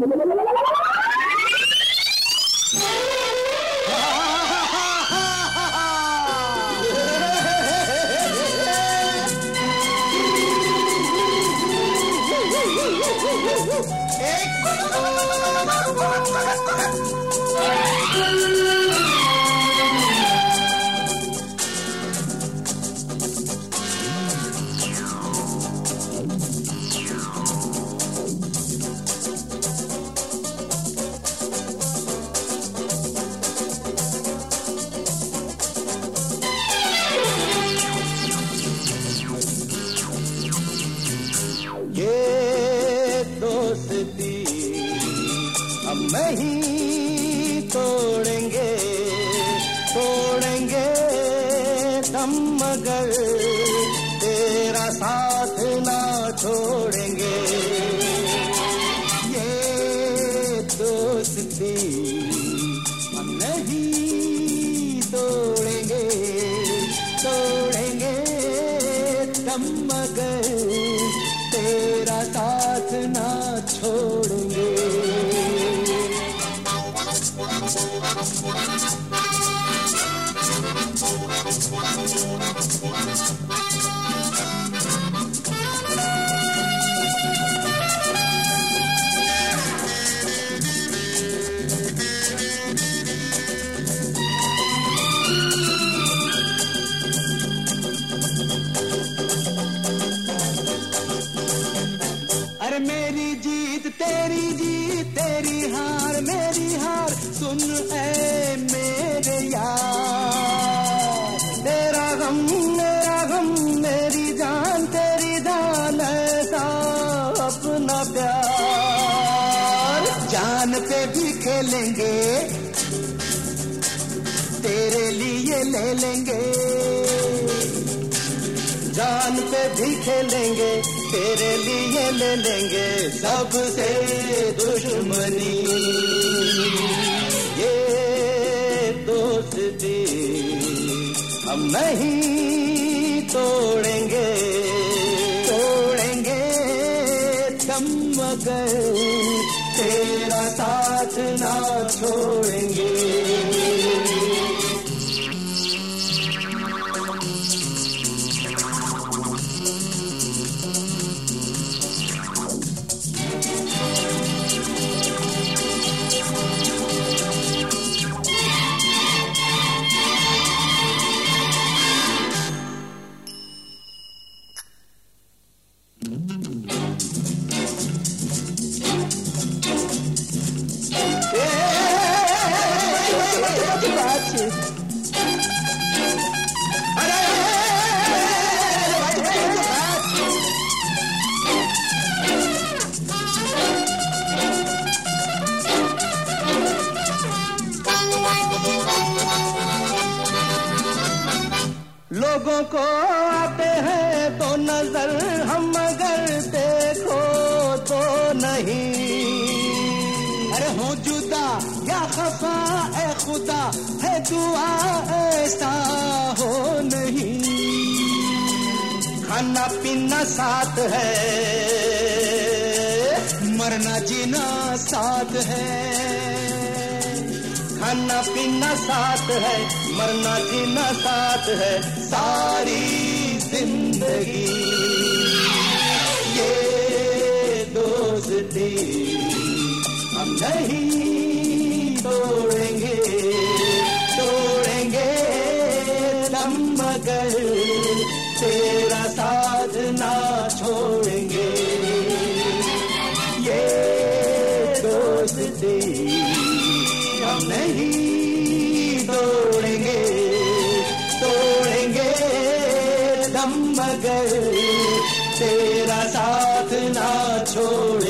ये दम मगर तेरा साथ ना छोड़ेंगे। ये दोस्ती हम नहीं तोड़ेंगे तोड़ेंगे दम मगर तेरा साथ ना छोड़ेंगे। सुन ऐ मेरे यार। तेरा गम जान पे भी खेलेंगे। तेरे लिए ले लेंगे। जान पे भी खेलेंगे, तेरे लिए ले लेंगे सबसे दुश्मनी। ये दोस्ती हम नहीं तोड़ेंगे। लोगों को आते हैं तो नज़र हम मगर देखो तो नहीं। खफा ए खुदा, है दुआ, ऐसा हो नहीं। खाना पीना साथ है, मरना जीना साथ है। खाना पीना साथ है, मरना जीना साथ है, सारी ज़िंदगी। मगर तेरा साथ ना छोड़ेंगे। ये दोस्ती हम नहीं तोड़ेंगे। तोड़ेंगे दम मगर, तेरा साथ ना छोड़